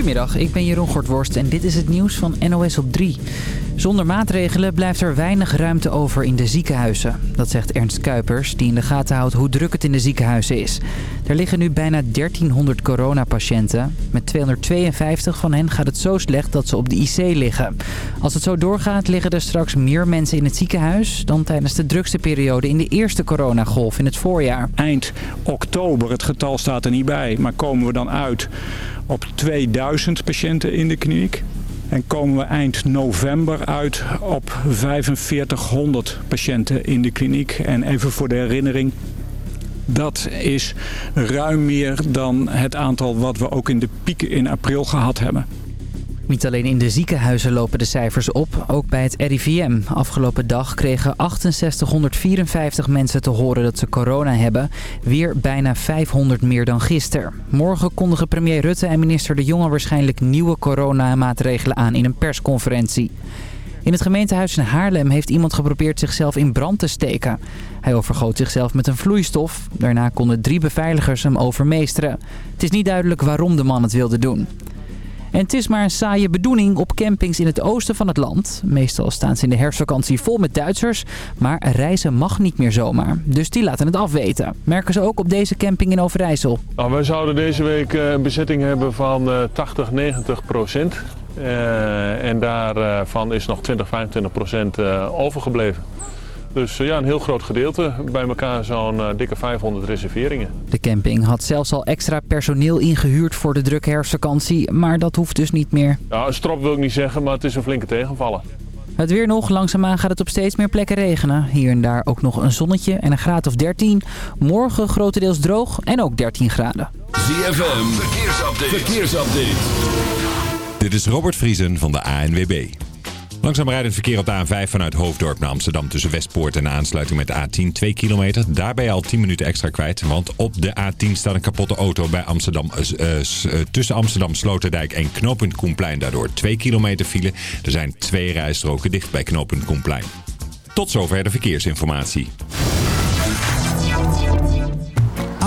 Goedemiddag, ik ben Jeroen Gortworst en dit is het nieuws van NOS op 3. Zonder maatregelen blijft er weinig ruimte over in de ziekenhuizen. Dat zegt Ernst Kuipers, die in de gaten houdt hoe druk het in de ziekenhuizen is. Er liggen nu bijna 1300 coronapatiënten. Met 252 van hen gaat het zo slecht dat ze op de IC liggen. Als het zo doorgaat liggen er straks meer mensen in het ziekenhuis... dan tijdens de drukste periode in de eerste coronagolf in het voorjaar. Eind oktober, het getal staat er niet bij, maar komen we dan uit op 2000 patiënten in de kliniek. En komen we eind november uit op 4500 patiënten in de kliniek. En even voor de herinnering, dat is ruim meer dan het aantal wat we ook in de piek in april gehad hebben. Niet alleen in de ziekenhuizen lopen de cijfers op, ook bij het RIVM. Afgelopen dag kregen 6854 mensen te horen dat ze corona hebben. Weer bijna 500 meer dan gisteren. Morgen kondigen premier Rutte en minister De Jonge waarschijnlijk nieuwe coronamaatregelen aan in een persconferentie. In het gemeentehuis in Haarlem heeft iemand geprobeerd zichzelf in brand te steken. Hij overgoot zichzelf met een vloeistof. Daarna konden drie beveiligers hem overmeesteren. Het is niet duidelijk waarom de man het wilde doen. En het is maar een saaie bedoeling op campings in het oosten van het land. Meestal staan ze in de herfstvakantie vol met Duitsers. Maar reizen mag niet meer zomaar. Dus die laten het afweten. Merken ze ook op deze camping in Overijssel. Nou, wij zouden deze week eh, een bezetting hebben van 80, 90 procent. Uh, en daarvan is nog 20, 25 procent overgebleven. Dus ja, een heel groot gedeelte. Bij elkaar zo'n uh, dikke 500 reserveringen. De camping had zelfs al extra personeel ingehuurd voor de drukke herfstvakantie. Maar dat hoeft dus niet meer. Ja, een strop wil ik niet zeggen, maar het is een flinke tegenvallen. Het weer nog. Langzaamaan gaat het op steeds meer plekken regenen. Hier en daar ook nog een zonnetje en een graad of 13. Morgen grotendeels droog en ook 13 graden. ZFM, verkeersupdate. verkeersupdate. Dit is Robert Vriesen van de ANWB. Langzaam rijdend verkeer op de A5 vanuit Hoofddorp naar Amsterdam tussen Westpoort en de aansluiting met de A10 2 kilometer. Daarbij al 10 minuten extra kwijt, want op de A10 staat een kapotte auto bij Amsterdam, uh, uh, tussen Amsterdam Sloterdijk en knooppunt Koenplein. Daardoor 2 kilometer file. Er zijn twee rijstroken dicht bij knooppunt Koenplein. Tot zover de verkeersinformatie.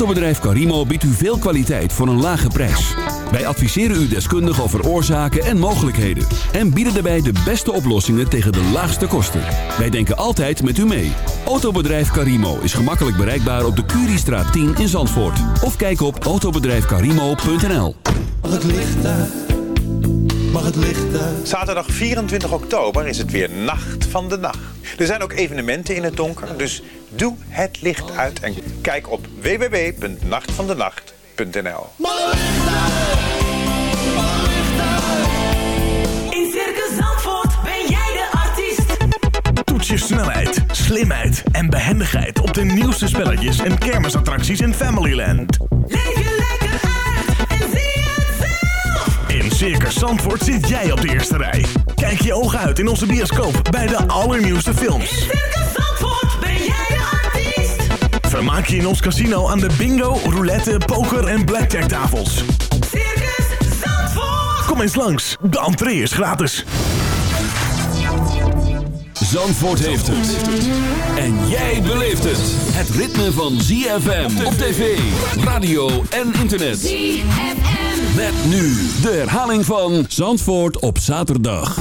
Autobedrijf Carimo biedt u veel kwaliteit voor een lage prijs. Wij adviseren u deskundig over oorzaken en mogelijkheden. En bieden daarbij de beste oplossingen tegen de laagste kosten. Wij denken altijd met u mee. Autobedrijf Carimo is gemakkelijk bereikbaar op de Curiestraat 10 in Zandvoort. Of kijk op autobedrijfcarimo.nl Mag het licht uit? Mag het licht uit? Zaterdag 24 oktober is het weer Nacht van de Nacht. Er zijn ook evenementen in het donker, dus doe het licht uit en kijk op www.nachtvandenacht.nl. In Circus Zandvoort ben jij de artiest. Toets je snelheid, slimheid en behendigheid op de nieuwste spelletjes en kermisattracties in Familyland. Leef je lekker uit en zie het zelf. In Circus Zandvoort zit jij op de eerste rij. Kijk je ogen uit in onze bioscoop bij de allernieuwste films. In Circus Zandvoort Vermaak je in ons casino aan de bingo, roulette, poker en blackjack tafels. Circus Zandvoort. Kom eens langs, de entree is gratis. Zandvoort heeft het. En jij beleeft het. Het ritme van ZFM op tv, radio en internet. ZFM. Met nu de herhaling van Zandvoort op zaterdag.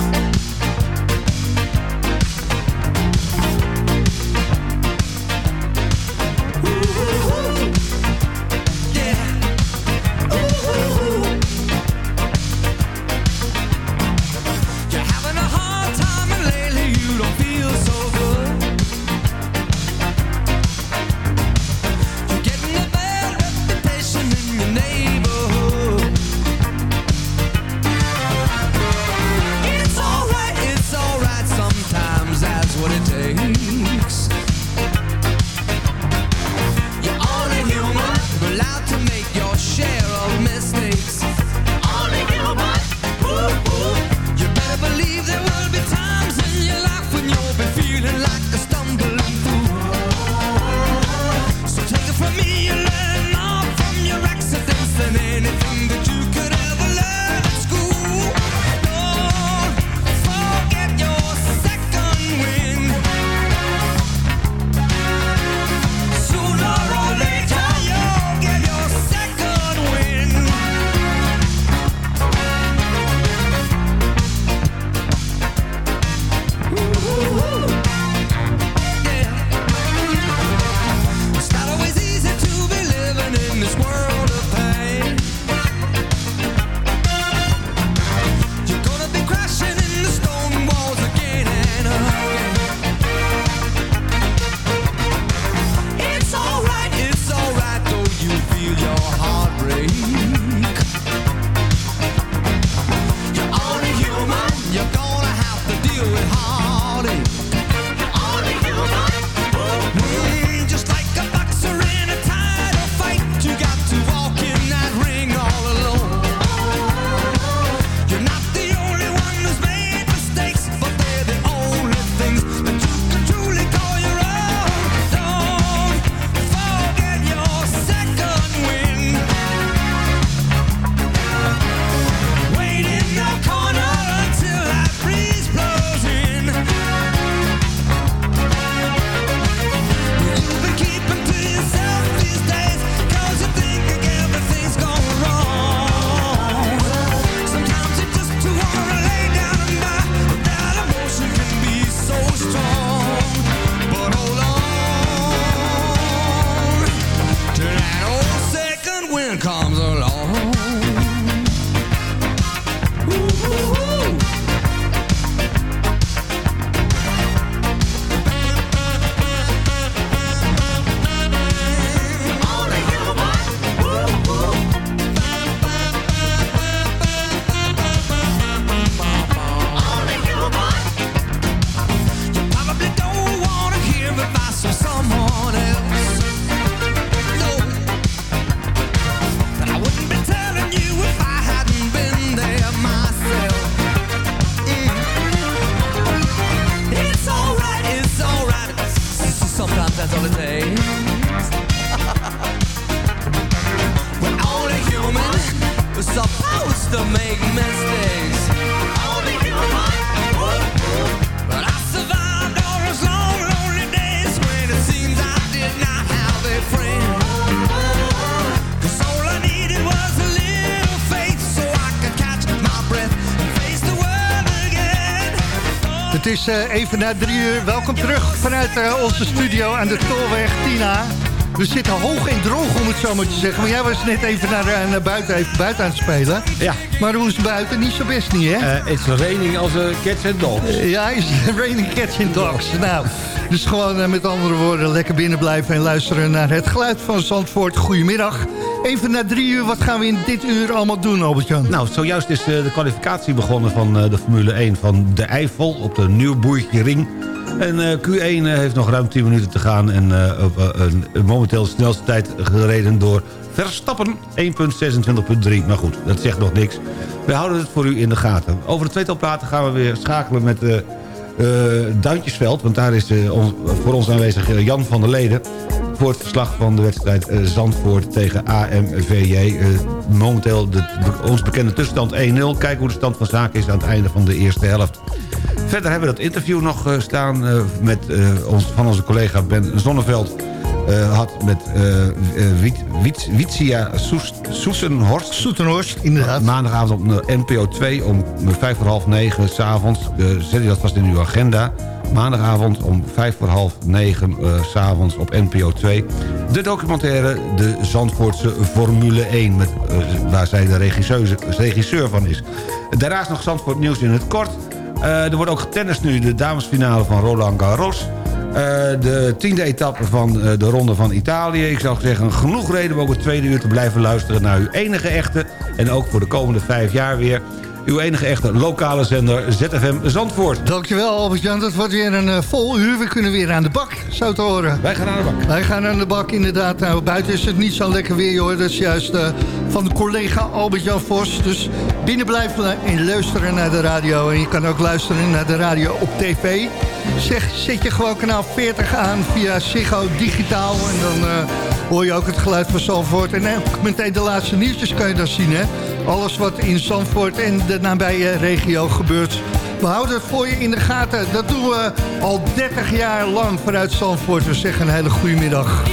Even na drie uur. Welkom terug vanuit eh, onze studio aan de Tolweg Tina. We zitten hoog en droog, om het zo maar te zeggen. Maar jij was net even naar, eh, naar buiten, even buiten aan het spelen. Ja. Maar hoe is het buiten? Niet zo best niet, hè? Eh, it's raining als uh, cats and dogs. ja, is raining cats and dogs. Nou, dus gewoon eh, met andere woorden lekker binnen blijven... en luisteren naar het geluid van Zandvoort. Goedemiddag. Even na drie uur, wat gaan we in dit uur allemaal doen, Albert-Jan? Nou, zojuist is eh, de kwalificatie begonnen van eh, de Formule 1 van de Eifel... op de Nieuwboertje Ring. En eh, Q1 eh, heeft nog ruim 10 minuten te gaan... en momenteel de snelste tijd gereden door Verstappen 1.26.3. Maar goed, dat zegt nog niks. We houden het voor u in de gaten. Over het tweetal praten gaan we weer schakelen met... Duintjesveld, want daar is voor ons aanwezig Jan van der Leden... voor het verslag van de wedstrijd eh, Zandvoort tegen AMVJ. Eh, momenteel de, ons bekende tussenstand 1-0. Kijken hoe de stand van zaken is aan het einde van de eerste helft. Verder hebben we dat interview nog eh, staan met, ons, van onze collega Ben Zonneveld. had met Wietsia Soes- Soesenhorst. Soesenhorst, inderdaad. Maandagavond op NPO 2 om vijf voor half negen s'avonds. Uh, zet je dat vast in uw agenda. Maandagavond om vijf voor half negen eh, s s'avonds op NPO 2. De documentaire De Zandvoortse Formule 1. Met, eh, waar zij de regisseur van is. Daarnaast nog Zandvoort nieuws in het kort. Eh, er wordt ook getennist nu de damesfinale van Roland Garros. De tiende etappe van de Ronde van Italië. Ik zou zeggen, genoeg reden om ook het tweede uur te blijven luisteren... naar uw enige echte, en ook voor de komende vijf jaar weer... uw enige echte lokale zender ZFM Zandvoort. Dankjewel Albert-Jan, dat wordt weer een eh, vol uur. We kunnen weer aan de bak, zo te horen. Wij gaan aan de bak. Wij gaan aan de bak, inderdaad. Nou, buiten is het niet zo lekker weer, hoor. Dat is juist eh, van de collega Albert-Jan Vos. Dus binnen blijven en luisteren naar de radio. En je kan ook luisteren naar de radio op tv. Zeg, zet je gewoon kanaal 40 aan via Ziggo Digitaal. En dan eh, hoor je ook het geluid van Zandvoort. En ook meteen de laatste nieuwtjes kan je dan zien, hè. Alles wat in Zandvoort en de nabije regio gebeurt... We houden het voor je in de gaten. Dat doen we al 30 jaar lang vanuit Zandvoort. We zeggen een hele goede middag.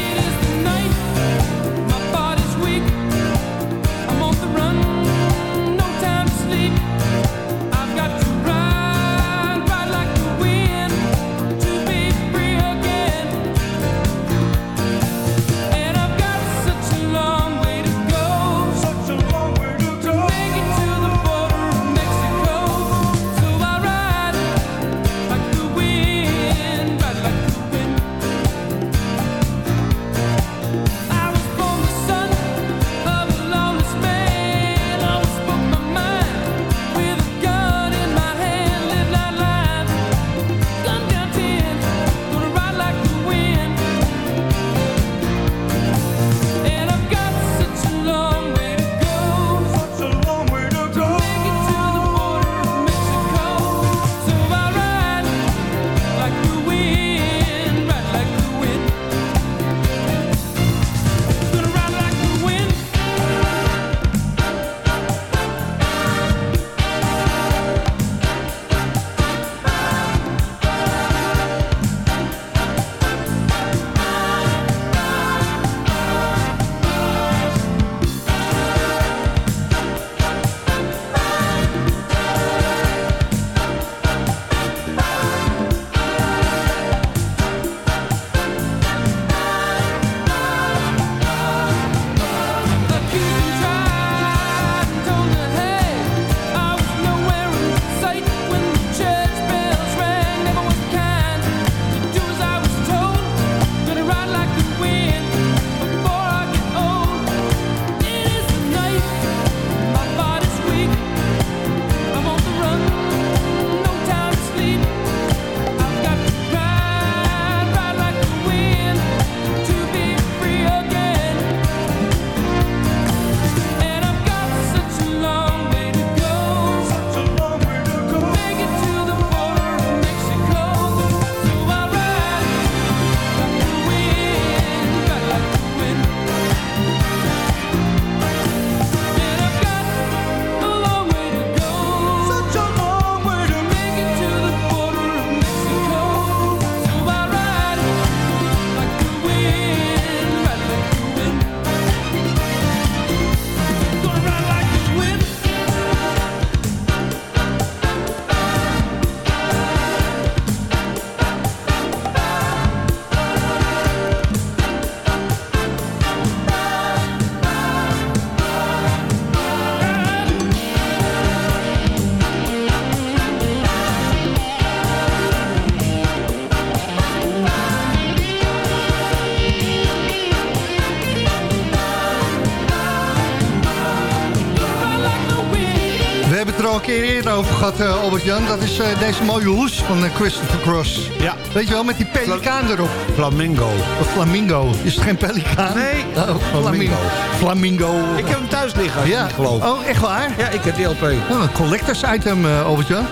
Over gehad, eh, Albert-Jan. Dat is eh, deze mooie hoes van eh, Christopher Cross. Ja. Weet je wel, met die pelikaan erop. Flamingo. Een flamingo. Is het geen pelikaan? Nee, Oh, flamingo. Flamingo. Ik heb hem thuis liggen, Ja. niet gelooft. Oh, echt waar? Ja, ik heb die LP. Oh, een collectors item, Albert-Jan.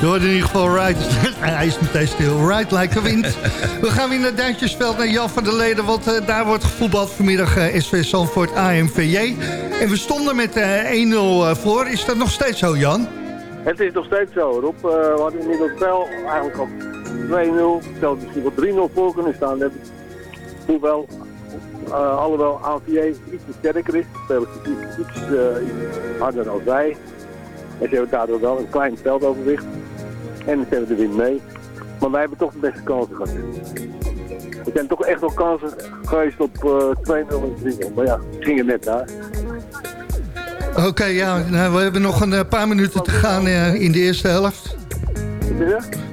Je hoort in ieder geval right. Hij is meteen stil. Right like a wind. We gaan weer naar Duintjesveld, naar Jan van der Leden. Want daar wordt gevoetbald vanmiddag SV Zandvoort AMVJ. En we stonden met eh 1-0 eh, voor. Is dat nog steeds zo, Jan? Het is nog steeds zo, Rob. Eh, we hadden inmiddels wel eigenlijk al 2-0, zelfs misschien wel 3-0 voor kunnen staan. Hoewel, eh alhoewel AVJ iets sterker is, spelen ze iets, iets eh, harder dan wij. En ze hebben daardoor wel een klein veldoverwicht. En ze hebben de wind mee. Maar wij hebben toch de beste kansen gehad. Er zijn toch echt wel kansen geweest op eh 2-0 en 3-0. Maar ja, het ging er net daar. Oké, ja. Nou, we hebben nog een eh, paar minuten te gaan eh, in de eerste helft.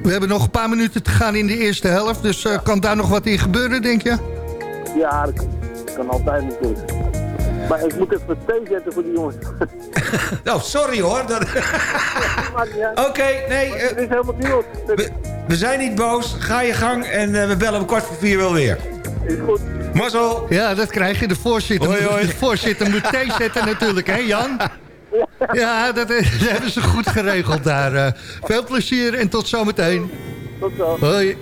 We hebben nog een paar minuten te gaan in de eerste helft. Dus eh, kan daar nog wat in gebeuren, denk je? Ja, dat kan, kan altijd natuurlijk. Maar ik moet even thee zetten voor die jongens. Oh, sorry hoor. Dat... Niet. Oké, nee. Het is helemaal niemand. we, we zijn niet boos. Ga je gang en eh, we bellen om kwart voor vier wel weer. Is goed. Mazzel. Ja, dat krijg je. De voorzitter, Hoi, moet- hoi. De voorzitter moet thee zetten natuurlijk, hè Jan? Ja, dat, dat hebben ze goed geregeld daar. eh. veel plezier en tot zometeen. Tot zo. Hoi.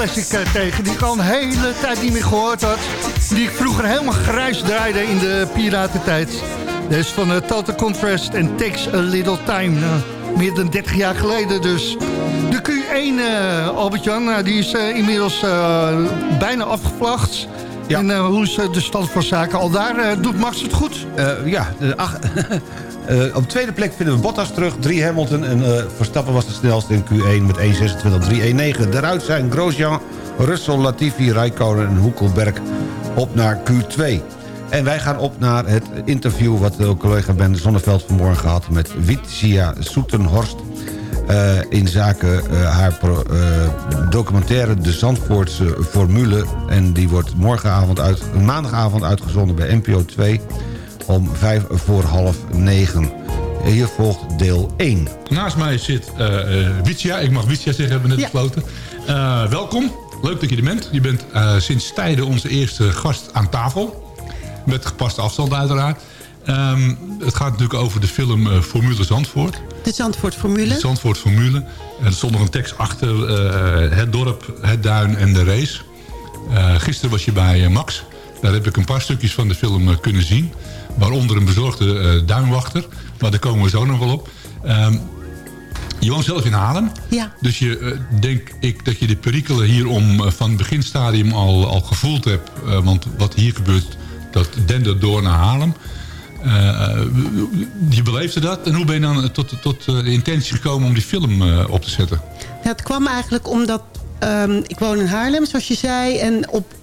Uh, tegen... die ik al een hele tijd niet meer gehoord had. Die ik vroeger helemaal grijs draaide in de piratentijd. Dus van uh, Total Contrast en Takes a Little Time. Nou, meer dan 30 jaar geleden dus. De Q1, uh, Albert-Jan, nou, die is inmiddels bijna afgevlacht. Ja. En uh, hoe is uh, de stand van zaken al daar? Uh, doet Max het goed? Ja, ach, op tweede plek vinden we Bottas terug. 3 Hamilton en Verstappen was de snelste in Q1 met 1.26.319. Daaruit zijn Grosjean, Russell, Latifi, Rijkonen en Hoekelberg op naar Q2. En wij gaan op naar het interview wat de collega Ben Zonneveld vanmorgen gehad... met Witia Soetenhorst in zaken uh, haar pro, uh, documentaire De Zandvoortse Formule. En die wordt morgenavond uit, maandagavond uitgezonden bij NPO 2 om vijf voor half negen. Hier volgt deel 1. Naast mij zit Witia. Ik mag Witia zeggen, hebben we net besloten. Ja. welkom. Leuk dat je er bent. Je bent sinds tijden onze eerste gast aan tafel. Met gepaste afstand uiteraard. Um, het gaat natuurlijk over de film uh, Formule Zandvoort. De Zandvoort Formule. De Zandvoort Formule. En er stond nog een tekst achter. Uh, het dorp, het duin en de race. Uh, gisteren was je bij Max. Daar heb ik een paar stukjes van de film kunnen zien. Waaronder een bezorgde duinwachter. Maar daar komen we zo nog wel op. Um, je woont zelf in Haarlem. Ja. Dus je denk ik dat je de perikelen hierom van het beginstadium al, al gevoeld hebt. want wat hier gebeurt, dat dendert door naar Haarlem. Uh, je beleefde dat. En hoe ben je dan tot, tot de intentie gekomen om die film uh, op te zetten? Het kwam eigenlijk omdat... Um, ik woon in Haarlem, zoals je zei. En op,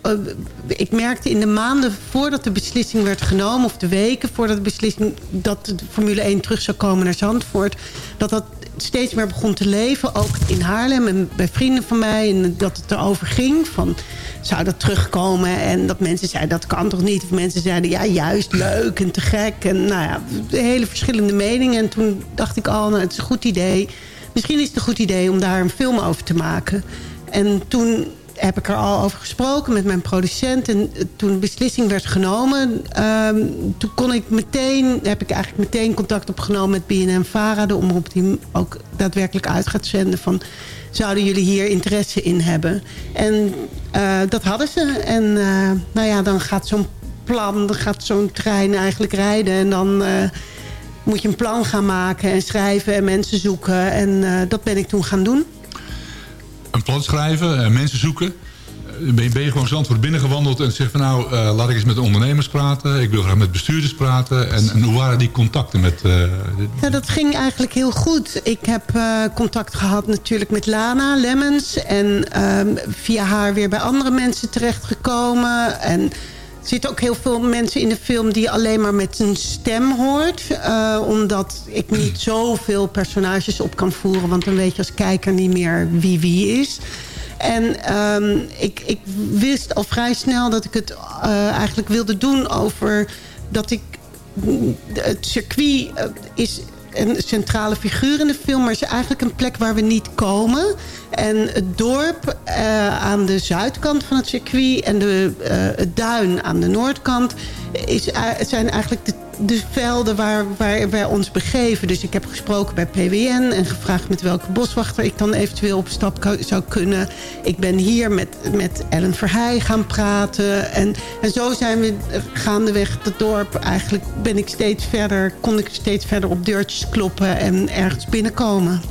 ik merkte in de maanden voordat de beslissing werd genomen... of de weken voordat de beslissing dat de Formule 1 terug zou komen naar Zandvoort... dat dat steeds meer begon te leven. Ook in Haarlem en bij vrienden van mij. En dat het erover ging van zou dat terugkomen? En dat mensen zeiden, dat kan toch niet? Of mensen zeiden, ja, juist leuk en te gek. En nou ja, hele verschillende meningen. En toen dacht ik al, nou, het is een goed idee. Misschien is het een goed idee om daar een film over te maken. En toen heb ik er al over gesproken met mijn producent. En toen de beslissing werd genomen... Um, toen kon ik meteen, heb ik eigenlijk meteen contact opgenomen met BNN-Vara... de omroep die ook daadwerkelijk uit gaat zenden van zouden jullie hier interesse in hebben? En uh, dat hadden ze. En uh, nou ja, dan gaat zo'n plan, dan gaat zo'n trein eigenlijk rijden. En dan uh, moet je een plan gaan maken en schrijven en mensen zoeken. En dat ben ik toen gaan doen. Een plan schrijven en mensen zoeken. Ben je, ben je gewoon Zandvoort binnengewandeld en zegt van nou, uh, laat ik eens met de ondernemers praten. Ik wil graag met bestuurders praten. En, hoe waren die contacten met... Uh, ja, dat ging eigenlijk heel goed. Ik heb contact gehad natuurlijk met Lana Lemmens. En um, via haar weer bij andere mensen terechtgekomen. En zitten ook heel veel mensen in de film die alleen maar met een stem hoort. Uh, omdat ik niet zoveel personages op kan voeren. Want dan weet je als kijker niet meer wie wie is. En um, ik, ik wist al vrij snel dat ik het uh, eigenlijk wilde doen over... dat ik... Het circuit is een centrale figuur in de film... maar is eigenlijk een plek waar we niet komen. En het dorp uh, aan de zuidkant van het circuit... en de, uh, het duin aan de noordkant... Is, zijn eigenlijk de de velden waar, waar wij ons begeven. Dus ik heb gesproken bij PWN en gevraagd met welke boswachter ik dan eventueel op stap zou kunnen. Ik ben hier met, met Ellen Verheij gaan praten. En, en zo zijn we gaandeweg het dorp. Eigenlijk ben ik steeds verder, kon ik steeds verder op deurtjes kloppen en ergens binnenkomen.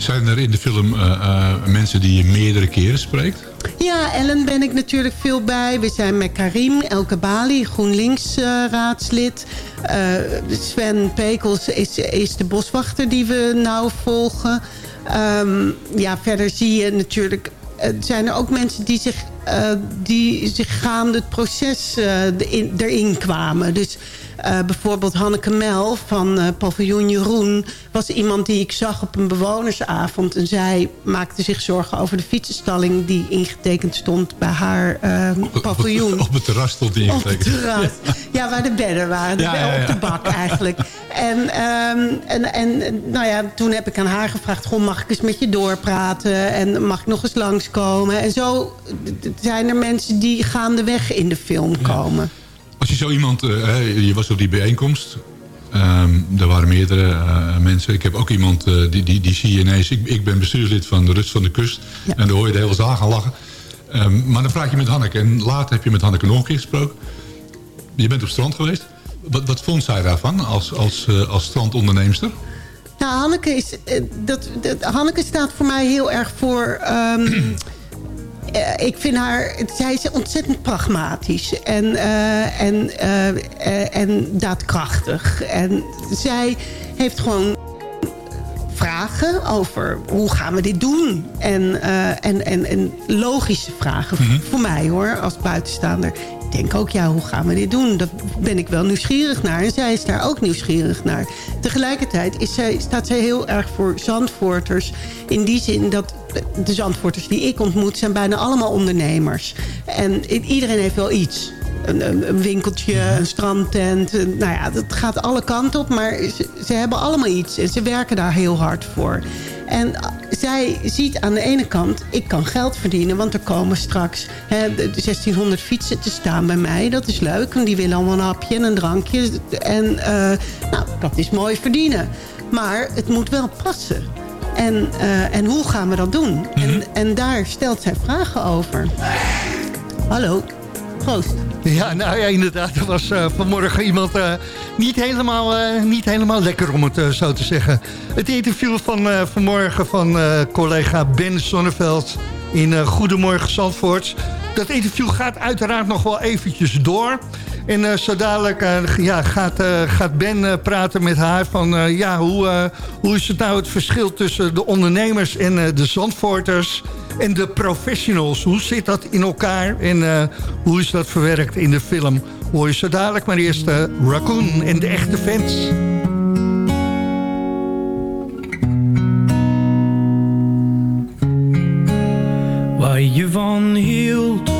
Zijn er in de film uh, uh, mensen die je meerdere keren spreekt? Ja, Ellen ben ik natuurlijk veel bij. We zijn met Karim Elke Bali, GroenLinks-raadslid. Uh, Sven Pekels is, is de boswachter die we nou volgen. Um, ja, verder zie je natuurlijk... Zijn er ook mensen die zich, die zich gaande het proces in, erin kwamen. Dus Eh, bijvoorbeeld Hanneke Mel van eh, Paviljoen Jeroen... was iemand die ik zag op een bewonersavond. En zij maakte zich zorgen over de fietsenstalling... die ingetekend stond bij haar eh, paviljoen. Op het terras stond die Op het ingetekend. terras. Ja, waar de bedden waren. De Ja, bed- ja, ja. Op de bak eigenlijk. En, ehm, en, en nou ja, toen heb ik aan haar gevraagd... Goh, mag ik eens met je doorpraten? En mag ik nog eens langskomen? En zo zijn er mensen die gaandeweg in de film komen. Als je zo iemand, eh, je was op die bijeenkomst. Ehm er waren meerdere eh, mensen. Ik heb ook iemand, eh, die, die, die zie je ineens. Ik, ik ben bestuurslid van de Rust van de Kust. En dan hoor je de hele zaal gaan lachen. Ehm, maar dan praat je met Hanneke. En later heb je met Hanneke nog een keer gesproken. Je bent op strand geweest. Wat, wat vond zij daarvan als, als, als strandonderneemster? Nou, Hanneke, is, dat, dat, Hanneke staat voor mij heel erg voor... ehm, eh, ik vind haar... Zij is ontzettend pragmatisch. En, eh, en, eh, en daadkrachtig. En zij heeft gewoon vragen over hoe gaan we dit doen. En, en, en, en logische vragen voor mij hoor, als buitenstaander. Ik denk ook, ja, hoe gaan we dit doen? Daar ben ik wel nieuwsgierig naar. En zij is daar ook nieuwsgierig naar. Tegelijkertijd is zij, staat zij heel erg voor Zandvoorters. In die zin dat de Zandvoorters die ik ontmoet... zijn bijna allemaal ondernemers. En iedereen heeft wel iets. Een, een, winkeltje, een strandtent. nou ja, dat gaat alle kanten op. Maar ze, ze hebben allemaal iets. En ze werken daar heel hard voor. En zij ziet aan de ene kant... ik kan geld verdienen, want er komen straks hè, de 1600 fietsen te staan bij mij. Dat is leuk, want die willen allemaal een hapje en een drankje. En eh, nou, dat is mooi verdienen. Maar het moet wel passen. En, eh, en hoe gaan we dat doen? en, en daar stelt zij vragen over. Hallo, Ja, nou ja, inderdaad. Er was eh, vanmorgen iemand eh, niet, helemaal, eh, niet helemaal lekker, om het zo te zeggen. Het interview van vanmorgen van collega Ben Sonneveld in Goedemorgen Zandvoort. Dat interview gaat uiteraard nog wel eventjes door. En eh, zo dadelijk eh, ja, gaat, eh, gaat Ben praten met haar van... ja, hoe, hoe is het nou het verschil tussen de ondernemers en de Zandvoorters... en de professionals? Hoe zit dat in elkaar en hoe is dat verwerkt in de film? Hoor je zo dadelijk, maar eerst Raccoon en de echte fans. Waar je van hield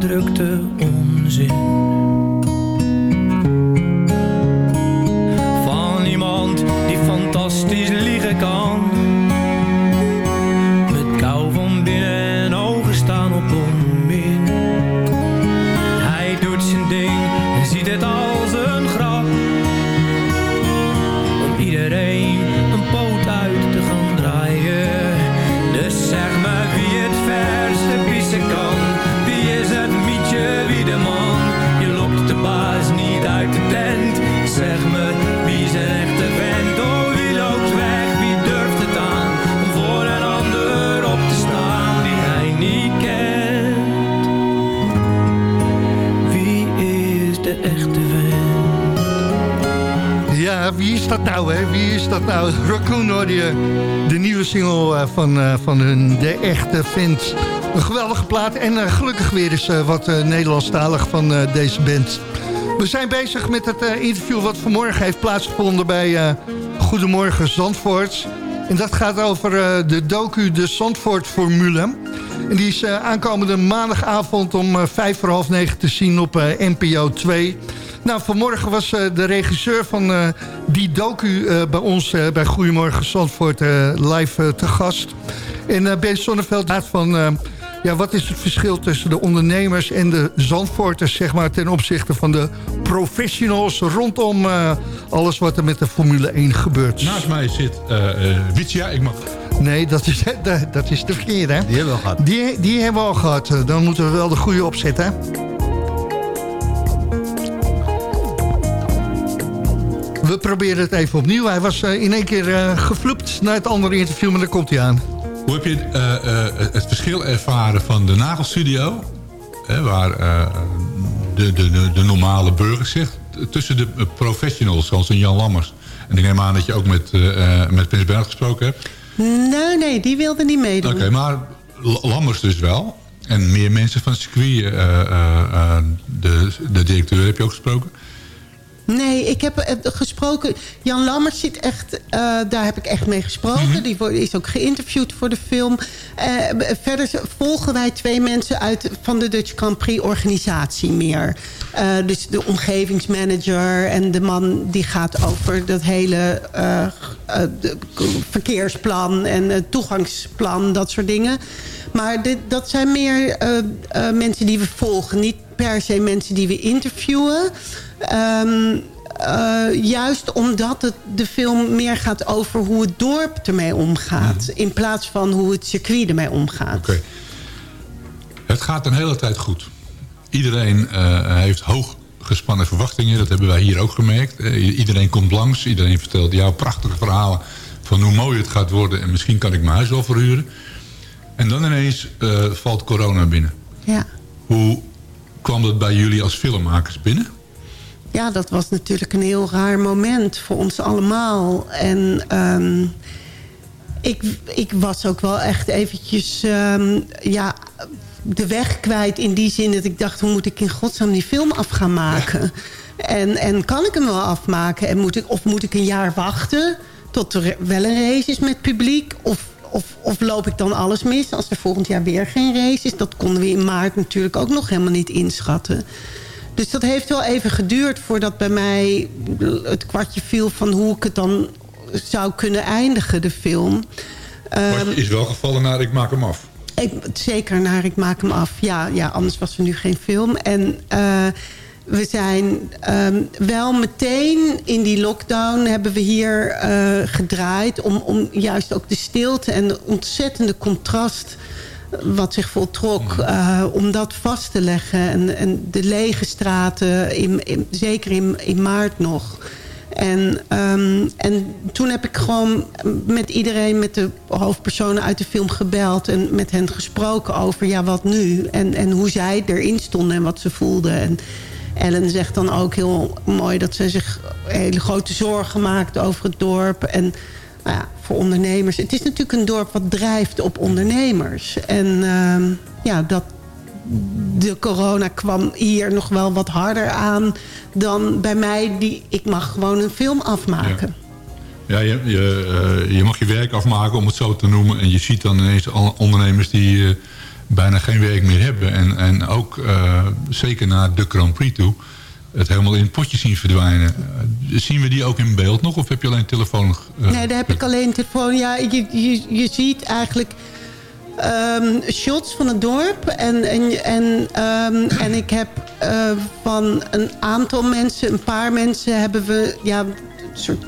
benadrukte onzin. Van, eh, van hun De Echte Vent. Een geweldige plaat. En eh, gelukkig weer eens eh, wat Nederlandstalig van deze band. We zijn bezig met het interview wat vanmorgen heeft plaatsgevonden bij Goedemorgen Zandvoort. En dat gaat over de docu De Zandvoort Formule. En die is aankomende maandagavond om vijf voor half negen te zien op NPO 2. Nou, vanmorgen was de regisseur van die docu eh, bij ons eh, bij Goedemorgen Zandvoort eh, live eh, te gast. En eh, Ben Sonneveld had van... ja, wat is het verschil tussen de ondernemers en de Zandvoorters... zeg maar, ten opzichte van de professionals rondom eh, alles wat er met de Formule 1 gebeurt? Naast mij zit eh eh Witja. Ik mag... Nee, dat is, dat, dat is de verkeerde. hè? Die hebben we al gehad. Die, die hebben we al gehad. Eh, Dan moeten we wel de goede opzetten. We proberen het even opnieuw. Hij was eh, in één keer eh geflupt naar het andere interview, maar daar komt hij aan. Hoe heb je eh, eh, het verschil ervaren van de nagelstudio... Hè, waar eh, de, de, de, de normale burger zegt... tussen de professionals, zoals een Jan Lammers... en ik neem aan dat je ook met, eh, eh, met Prins Bernhard gesproken hebt. Nee, nee, die wilde niet meedoen. Oké, maar Lammers dus wel. En meer mensen van het circuit. eh, eh, eh, de, de directeur heb je ook gesproken. Nee, ik heb eh, gesproken... Jan Lammers zit echt... eh, daar heb ik echt mee gesproken. Die wordt- is ook geïnterviewd voor de film. Eh, verder volgen wij twee mensen uit van de Dutch Grand Prix organisatie meer. Dus de omgevingsmanager en de man die gaat over dat hele verkeersplan en toegangsplan, dat soort dingen. Maar dit, dat zijn meer mensen die we volgen. Niet per se mensen die we interviewen. Ehm, eh, juist omdat het, de film meer gaat over hoe het dorp ermee omgaat. In plaats van hoe het circuit ermee omgaat. Oké. Het gaat een hele tijd goed. Iedereen eh, heeft hoog gespannen verwachtingen. Dat hebben wij hier ook gemerkt. Eh, iedereen komt langs. Iedereen vertelt jouw prachtige verhalen... van hoe mooi het gaat worden... en misschien kan ik mijn huis wel verhuren. En dan ineens valt corona binnen. Ja. Hoe kwam dat bij jullie als filmmakers binnen? Ja, dat was natuurlijk een heel raar moment voor ons allemaal. En ehm, ik, ik was ook wel echt eventjes ehm, ja, de weg kwijt in die zin dat ik dacht... hoe moet ik in godsnaam die film af gaan maken? En, en kan ik hem wel afmaken? En moet ik, of moet ik een jaar wachten tot er wel een race is met publiek? Of, of, of loop ik dan alles mis als er volgend jaar weer geen race is? Dat konden we in maart natuurlijk ook nog helemaal niet inschatten. Dus dat heeft wel even geduurd voordat bij mij het kwartje viel... van hoe ik het dan zou kunnen eindigen, de film. Maar Ehm, het is wel gevallen naar ik maak hem af. ik, zeker naar Ik Maak Hem Af. Ja, ja, anders was er nu geen film. En eh, we zijn ehm, wel meteen in die lockdown... hebben we hier eh, gedraaid... Om, om juist ook de stilte en de ontzettende contrast wat zich voltrok, eh, om dat vast te leggen. En, en de lege straten, in, in- zeker in, in maart nog. En, ehm, en toen heb ik gewoon met iedereen, met de hoofdpersonen uit de film gebeld... en met hen gesproken over, ja, wat nu? En, en hoe zij erin stonden en wat ze voelden. En Ellen zegt dan ook heel mooi dat ze zich hele grote zorgen maakt over het dorp... En nou ja, voor ondernemers. Het is natuurlijk een dorp wat drijft op ondernemers. En ehm, ja, dat, de corona kwam hier nog wel wat harder aan dan bij mij. Die, ik mag gewoon een film afmaken. Ja, je, je, eh, je mag je werk afmaken, om het zo te noemen. En je ziet dan ineens al ondernemers die eh, bijna geen week meer hebben. En, en ook eh, zeker naar de Grand Prix toe het helemaal in het potje zien verdwijnen. Eh, zien we die ook in beeld nog of heb je alleen telefoon? eh, Nee, daar heb ik alleen telefoon. Ja, je, je, je ziet eigenlijk ehm, shots van het dorp. En, en, en, ehm, en ik heb eh, van een aantal mensen, een paar mensen... hebben we ja, soort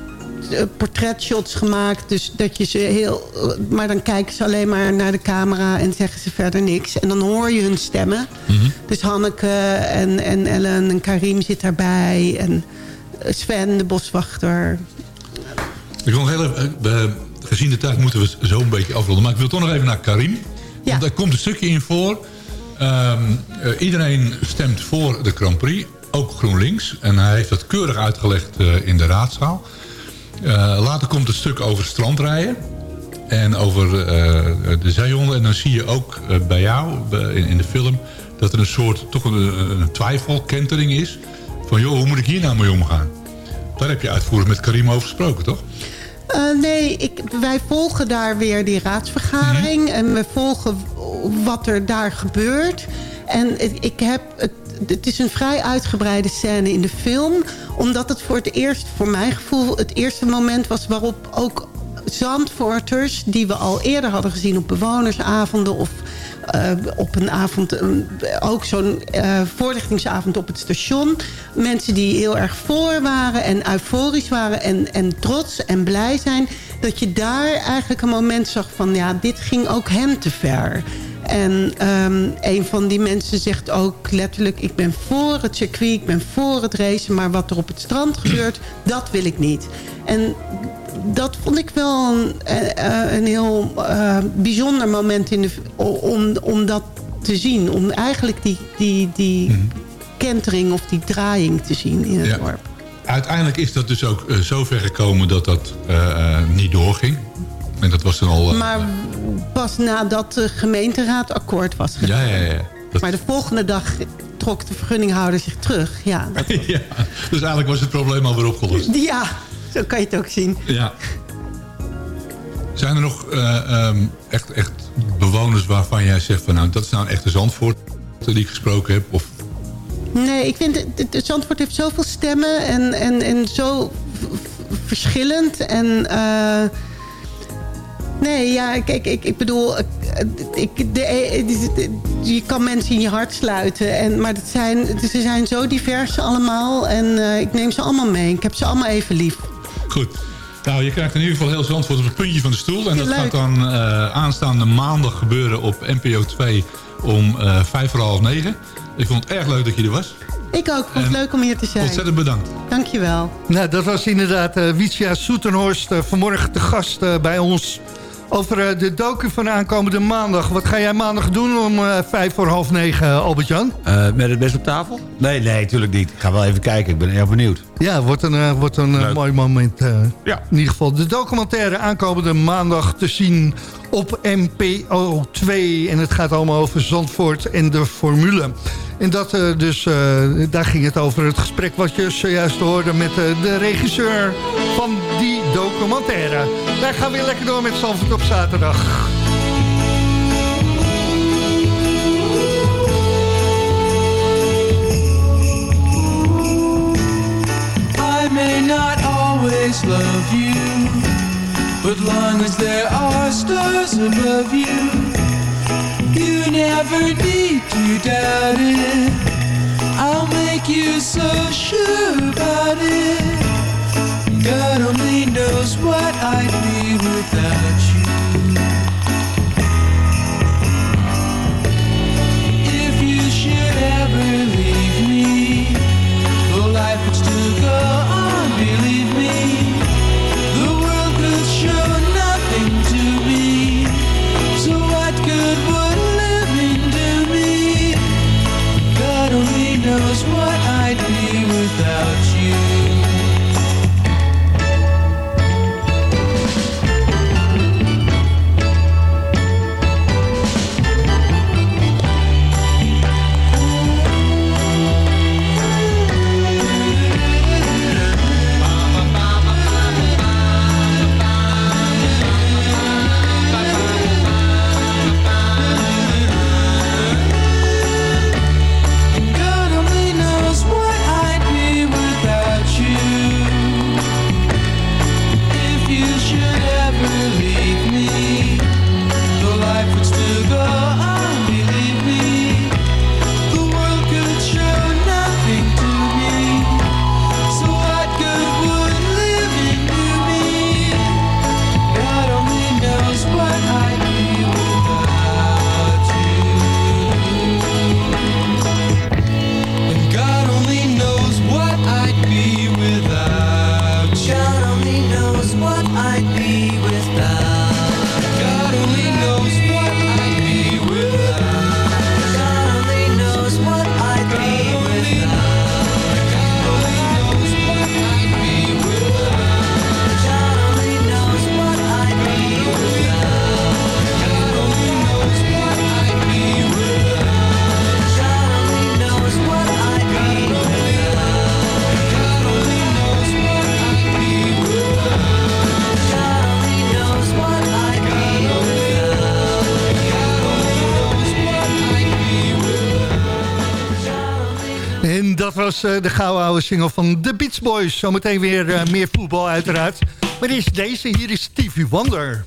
portretshots gemaakt. Dus dat je ze heel... eh, Maar dan kijken ze alleen maar naar de camera en zeggen ze verder niks. En dan hoor je hun stemmen. Dus Hanneke en, en Ellen en Karim zit daarbij. En eh, Sven, de boswachter. Ik wil nog heel even, eh, gezien de tijd moeten we het zo een beetje afronden. Maar ik wil toch nog even naar Karim. Want daar komt een stukje in voor. Ehm, eh, iedereen stemt voor de Grand Prix. Ook GroenLinks. En hij heeft dat keurig uitgelegd eh, in de raadzaal. Eh, later komt het stuk over strandrijden. En over eh, de zeehonden. En dan zie je ook eh, bij jou in, in de film... dat er een soort toch een, een twijfelkentering is. Van joh, hoe moet ik hier nou mee omgaan? Daar heb je uitvoerig met Karim over gesproken, toch? Nee, ik, wij volgen daar weer die raadsvergadering. En we volgen wat er daar gebeurt. En ik heb... Het, het is een vrij uitgebreide scène in de film. Omdat het voor het eerst, voor mijn gevoel... het eerste moment was waarop ook Zandvoorters... die we al eerder hadden gezien op bewonersavonden... of eh, op een avond, eh, ook zo'n eh, voorlichtingsavond op het station. Mensen die heel erg voor waren en euforisch waren en, en trots en blij zijn. Dat je daar eigenlijk een moment zag van, ja, dit ging ook hem te ver. En ehm, een van die mensen zegt ook letterlijk... ik ben voor het circuit, ik ben voor het racen... maar wat er op het strand gebeurt, dat wil ik niet. En dat vond ik wel een, eh, een heel eh, bijzonder moment in de, om, om dat te zien. Om eigenlijk die, die, die kentering of die draaiing te zien in het Ja. dorp. Uiteindelijk is dat dus ook eh, zo ver gekomen dat dat niet doorging. En dat was dan al... eh, Maar pas nadat de gemeenteraad akkoord was gegaan. ja, ja, ja. Dat- Maar de volgende dag trok de vergunninghouder zich terug. Ja, dat, ja. Dus eigenlijk was het probleem alweer opgelost. ja zo kan je het ook zien. Ja. Zijn er nog eh, ehm, echt, echt bewoners waarvan jij zegt van nou dat is nou een echte Zandvoort die ik gesproken heb? Of Nee, ik vind... Het, Zandvoort heeft zoveel stemmen en, en, en zo verschillend. En... eh, nee, ja, kijk, ik, ik bedoel... ik- Ik, de, de- je kan mensen in je hart sluiten. En, maar het zijn, ze zijn zo divers allemaal. En eh, ik neem ze allemaal mee. Ik heb ze allemaal even lief. Goed. Nou, je krijgt in ieder geval heel Zandvoort op het puntje van de stoel. En dat leuk. gaat dan eh, aanstaande maandag gebeuren op NPO 2 om eh vijf voor half negen. Ik vond het erg leuk dat je er was. Ik ook. Vond het En leuk om hier te zijn. Ontzettend bedankt. Dankjewel. Nou, dat was inderdaad eh Wietja Soetenhorst eh, vanmorgen te gast eh, bij ons... over eh, de docu van aankomende maandag. Wat ga jij maandag doen om eh, vijf voor half negen, eh, Albert-Jan? Met het best op tafel? Nee, nee, natuurlijk niet. Ik ga wel even kijken. Ik ben erg benieuwd. Ja, wordt een, wordt een mooi moment. Ja. In ieder geval de documentaire aankomende maandag te zien op NPO 2. En het gaat allemaal over Zandvoort en de formule. En dat eh, dus, eh, daar ging het over het gesprek wat je zojuist hoorde met eh, de regisseur van die documentaire. Wij gaan weer lekker door met Zandvoort op zaterdag. I may not always love you, but long as there are stars above you, you never need to doubt it. I'll make you so sure about it. God only knows what I'd be without you. Dat was eh, de gouden oude single van The Beach Boys. Zometeen weer eh, meer voetbal uiteraard. Maar is deze, hier is Stevie Wonder.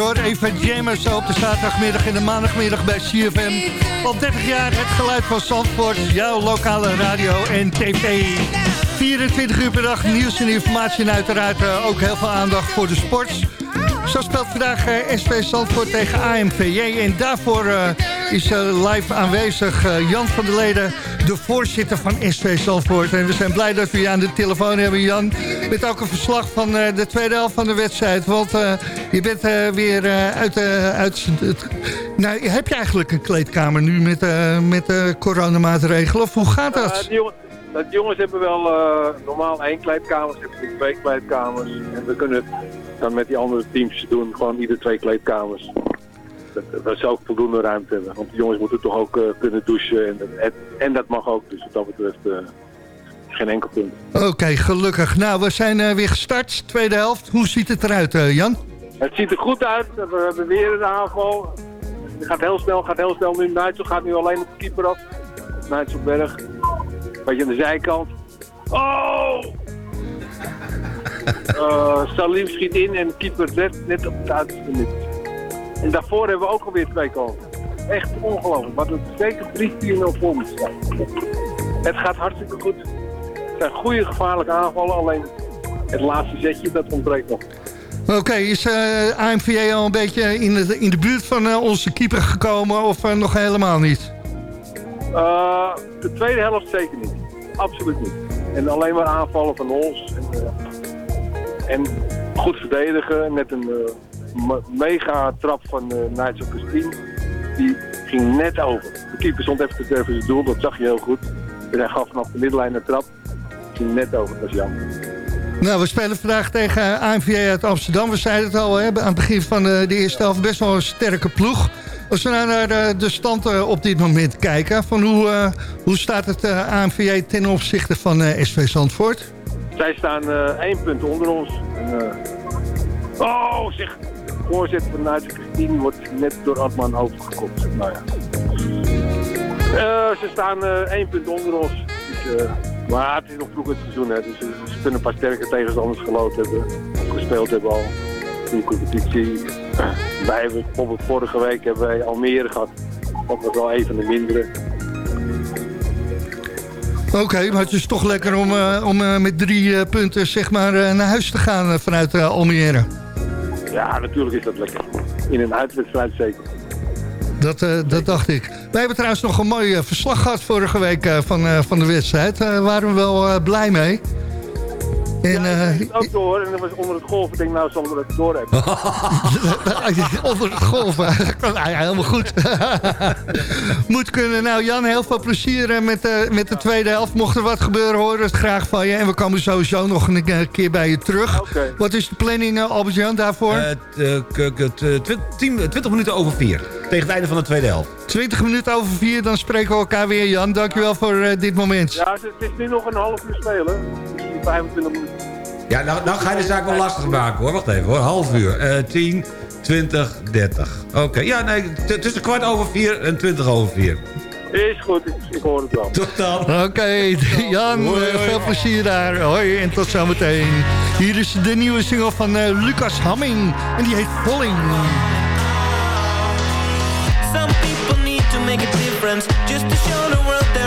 lekker hoor. Even zo op de zaterdagmiddag en de maandagmiddag bij CFM. Al 30 jaar het geluid van Zandvoort, jouw lokale radio en tv. 24 uur per dag nieuws en informatie en uiteraard eh, ook heel veel aandacht voor de sports. Zo speelt vandaag eh, SV Zandvoort tegen AMVJ en daarvoor eh, is live aanwezig Jan van der Leden de voorzitter van SV Zalvoort. En we zijn blij dat we je aan de telefoon hebben, Jan. Met ook een verslag van eh, de tweede helft van de wedstrijd. Want eh, je bent eh, weer uh, uit, uit. Nou, heb je eigenlijk een kleedkamer nu met, met de coronamaatregelen? Of hoe gaat dat? De jongens, jongens hebben wel normaal één kleedkamer, ze hebben twee kleedkamers. En we kunnen dan met die andere teams doen, gewoon ieder twee kleedkamers dat, zou ook voldoende ruimte hebben. Want de jongens moeten toch ook eh, kunnen douchen. En, en, dat mag ook. Dus wat dat betreft uh, geen enkel punt. Oké, gelukkig. Nou, we zijn eh, weer gestart. Tweede helft. Hoe ziet het eruit, Jan? Het ziet er goed uit. We hebben weer een aanval. Het gaat heel snel, gaat heel snel nu. Nijtsel gaat nu alleen op de keeper af. Wat Beetje aan de zijkant. Oh! Salim schiet in en keeper net, net op de uiterste minuut. En daarvoor hebben we ook alweer twee kansen. Echt ongelooflijk. Wat een zeker 3-4-0 voor moet staan. Het gaat hartstikke goed. Het zijn goede gevaarlijke aanvallen. Alleen het laatste zetje, dat ontbreekt nog. Oké, is eh AMVJ al een beetje in de, in de buurt van eh, onze keeper gekomen of eh, nog helemaal niet? De tweede helft zeker niet. Absoluut niet. En alleen maar aanvallen van ons. En, en goed verdedigen met een mega trap van eh Nigel Christine. Die ging net over. De keeper stond even te voor zijn doel, dat zag je heel goed. En hij gaf vanaf de middenlijn een trap. Ging net over, dat was jammer. Nou, we spelen vandaag tegen AMVJ uit Amsterdam. We zeiden het al hè, aan het begin van de, de eerste helft. Best wel een sterke ploeg. Als we nou naar de, de stand eh, op dit moment kijken... Van hoe, eh, hoe staat het eh, AMVJ ten opzichte van eh, SV Zandvoort? Zij staan eh, één punt onder ons. En, eh, oh, zeg. Voorzet van Nigel Christine wordt net door Adman overgekopt. Nou ja. Eh, ze staan eh, één punt onder ons. Dus, eh, maar het is nog vroeg het seizoen. Hè, dus ze, kunnen een paar sterke tegenstanders geloot hebben. Of gespeeld hebben al. In de competitie. Wij hebben bijvoorbeeld vorige week hebben wij Almere gehad. Dat was wel een van de mindere. Oké, maar het is toch lekker om, om met drie punten zeg maar, naar huis te gaan vanuit Almere. Ja, natuurlijk is dat lekker. In een uitwedstrijd zeker. Dat, eh, dat dacht ik. Wij hebben trouwens nog een mooi eh, verslag gehad vorige week eh, van, van de wedstrijd. Daar waren we wel blij mee. En, eh, Ik ook door en dat was onder het golf. Ik denk, nou zal we het door hebben. Onder het golven. Ja, helemaal goed. Moet kunnen. Nou Jan, heel veel plezier eh, met, de met de tweede helft. Mocht er wat gebeuren, horen we het graag van je. En we komen sowieso nog een eh, keer bij je terug. Wat is de planning, eh, Albert-Jan, daarvoor? Eh, eh, tien- 20 minuten over 4. Tegen het einde van de tweede helft. 20 minuten over vier, dan spreken we elkaar weer, Jan. Dankjewel voor eh, dit moment. Ja, het het is nu nog een half uur spelen. Misschien 25 minuten. Ja, nou, nou ga je de zaak wel lastig maken hoor. Wacht even hoor. Half uur. Eh 10, 20, 30. Oké, ja nee, tussen kwart over 4 en 20 over 4. Is goed, ik, hoor het wel. Tot dan. Oké, Jan, eh, veel plezier daar. Hoi en tot zometeen. Hier is de nieuwe single van eh, Lucas Hamming. En die heet Volling. Some people need to make a difference just to show the world they're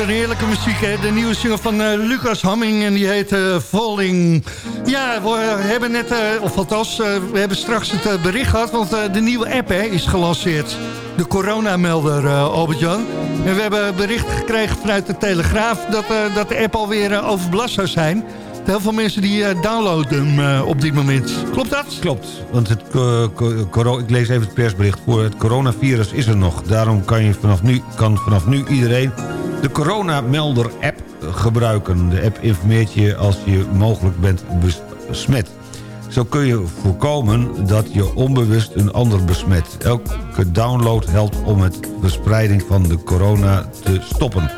een heerlijke muziek, hè? De nieuwe single van eh, Lucas Hamming en die heet eh, Falling. Ja, we hebben net, eh, of althans, we hebben straks het bericht gehad... want de nieuwe app hè, is gelanceerd. De coronamelder, Albert-Jan. En we hebben bericht gekregen vanuit de Telegraaf... dat, dat de app alweer overbelast zou zijn. Heel veel mensen die downloaden hem op dit moment. Klopt dat? Klopt, want het, ik lees even het persbericht voor. Het coronavirus is er nog. Daarom kan, je vanaf nu, kan vanaf nu iedereen de coronamelder-app gebruiken. De app informeert je als je mogelijk bent bes- besmet. Zo kun je voorkomen dat je onbewust een ander besmet. Elke download helpt om het verspreiding van de corona te stoppen.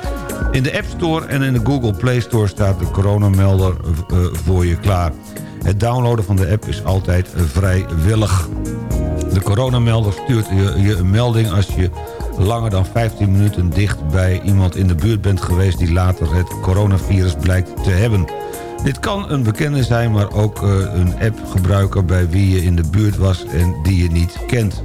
In de App Store en in de Google Play Store staat de coronamelder eh, voor je klaar. Het downloaden van de app is altijd vrijwillig. De coronamelder stuurt je een melding als je langer dan 15 minuten dicht bij iemand in de buurt bent geweest... die later het coronavirus blijkt te hebben. Dit kan een bekende zijn, maar ook eh, een appgebruiker bij wie je in de buurt was en die je niet kent.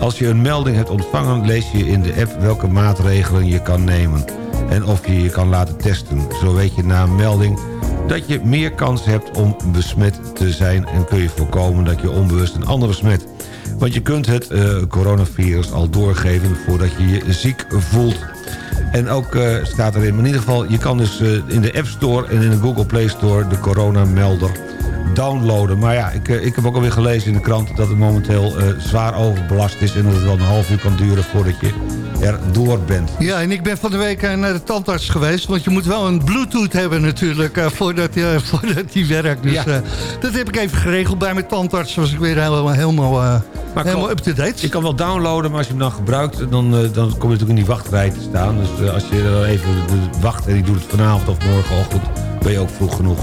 Als je een melding hebt ontvangen, lees je in de app welke maatregelen je kan nemen. En of je je kan laten testen. Zo weet je na een melding dat je meer kans hebt om besmet te zijn... en kun je voorkomen dat je onbewust een ander besmet. Want je kunt het eh, coronavirus al doorgeven voordat je je ziek voelt. En ook eh, staat erin, maar in ieder geval... je kan dus eh, in de App Store en in de Google Play Store... de coronamelder downloaden. Maar ja, ik, ik heb ook alweer gelezen in de krant... dat het momenteel zwaar overbelast is... en dat het wel een half uur kan duren voordat je er door bent. Ja, en ik ben van de week naar de tandarts geweest. Want je moet wel een bluetooth hebben natuurlijk eh, voordat, die, voordat die werkt. Dus eh, dat heb ik even geregeld bij mijn tandarts. Was ik weer helemaal, helemaal, helemaal up-to-date. Je kan wel downloaden, maar als je hem dan gebruikt... dan, dan kom je natuurlijk in die wachtrij te staan. Dus als je er even wacht en die doet het vanavond of morgenochtend... ben je ook vroeg genoeg.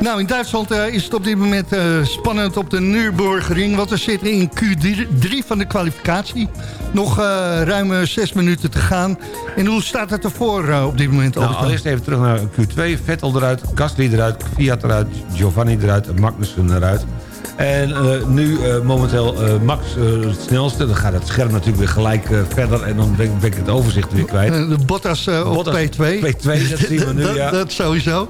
Nou, in Duitsland eh, is het op dit moment eh, spannend op de Nürburgring. Want we zitten in Q3 van de kwalificatie. Nog eh, ruim zes minuten te gaan. En hoe staat het ervoor op dit moment? Nou, allereerst even terug naar Q2. Vettel eruit, Gasly eruit, Fiat eruit, Giovanni eruit en Magnussen eruit. En nu momenteel Max het snelste. Dan gaat het scherm natuurlijk weer gelijk verder. En dan ben, ben ik het overzicht weer kwijt. De Bottas op Bottas P2. P2, dat zien we nu, dat, ja. dat sowieso.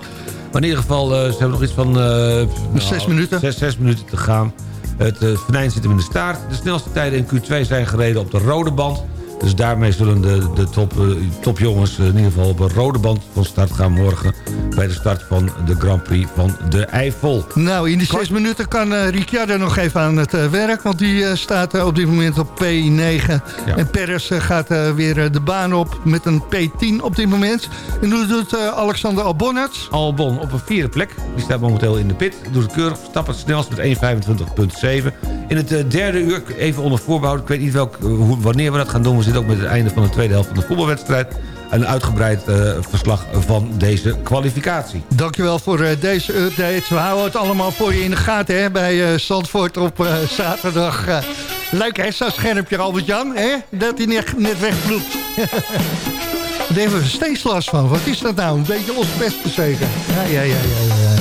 Maar in ieder geval, eh, ze hebben nog iets van... eh, nou, Zes minuten. Zes, zes minuten te gaan. Het eh, venijn zit hem in de staart. De snelste tijden in Q2 zijn gereden op de rode band. Dus daarmee zullen de, de top, eh, topjongens eh, in ieder geval op een rode band van start gaan morgen... bij de start van de Grand Prix van de Eifel. Nou, in die zes minuten kan eh, Ricciardo nog even aan het werk. Want die staat op dit moment op P9. En Perez gaat weer de baan op met een P10 op dit moment. En hoe doet Alexander Albon het? Albon op een vierde plek. Die staat momenteel in de pit. Doet het keurig. Stappen het snelst met 1.25.7. In het derde uur, even onder voorbehoud. Ik weet niet welk, hoe, wanneer we dat gaan doen. We zitten ook met het einde van de tweede helft van de voetbalwedstrijd. Een uitgebreid eh, verslag van deze kwalificatie. Dankjewel voor eh, deze update. We houden het allemaal voor je in de gaten hè, bij eh Zandvoort op zaterdag. Leuk zo'n schermpje Albert-Jan? Dat hij net, net. Daar hebben we steeds last van. Wat is dat nou? Een beetje lospesten zeker? Ja, ja, ja, ja, ja.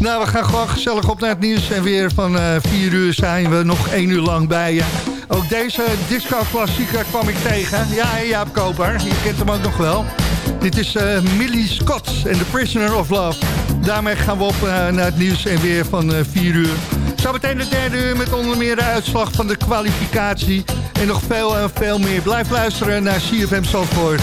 Nou, we gaan gewoon gezellig op naar het nieuws. En weer van eh 4 uur zijn we nog 1 uur lang bij je. Ook deze disco-klassieker kwam ik tegen. Ja, Jaap Koper. Je kent hem ook nog wel. Dit is eh, Millie Scott en The Prisoner of Love. Daarmee gaan we op eh, naar het nieuws en weer van eh 4 uur. Zometeen de derde uur met onder meer de uitslag van de kwalificatie. En nog veel en veel meer. Blijf luisteren naar CFM Zandvoort.